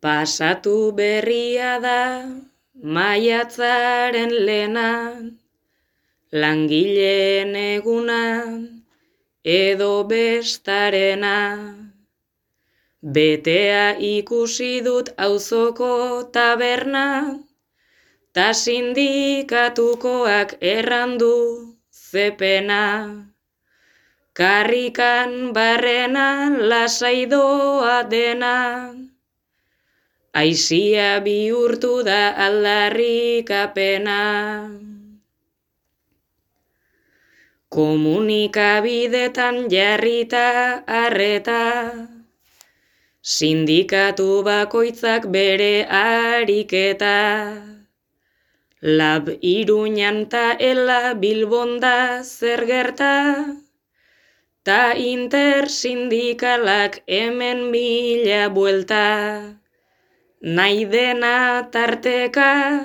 Pasatu berria da maiatzaren lena, langileen eguna edo bestarena. Betea ikusi dut auzoko taberna, ta sindikatukoak errandu zepena. Karrikan barrena lasaidoa dena, aizia bihurtu da aldarrikapena. Komunikabidetan jarrita arreta, sindikatu bakoitzak bere ariketa. Lab iruñan ta ela bilbonda zer gerta, ta intersindikalak hemen mila buelta. Nahi dena tarteka,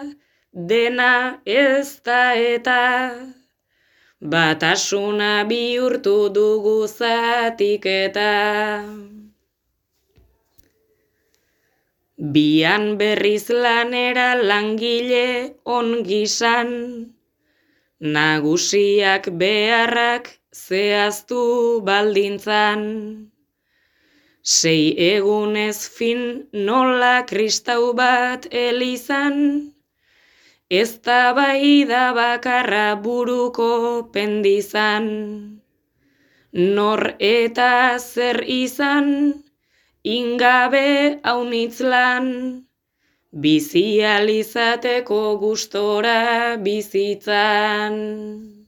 dena ez da eta, batasuna bihurtu dugu zatiketa. Bian berriz lanera langile ongisan, nagusiak beharrak zehaztu baldintzan. Sei egunez fin nola kristau bat elizan, ez da bai da bakarra buruko pendizan. Nor eta zer izan, ingabe haunitz lan, bizializateko gustora bizitzan.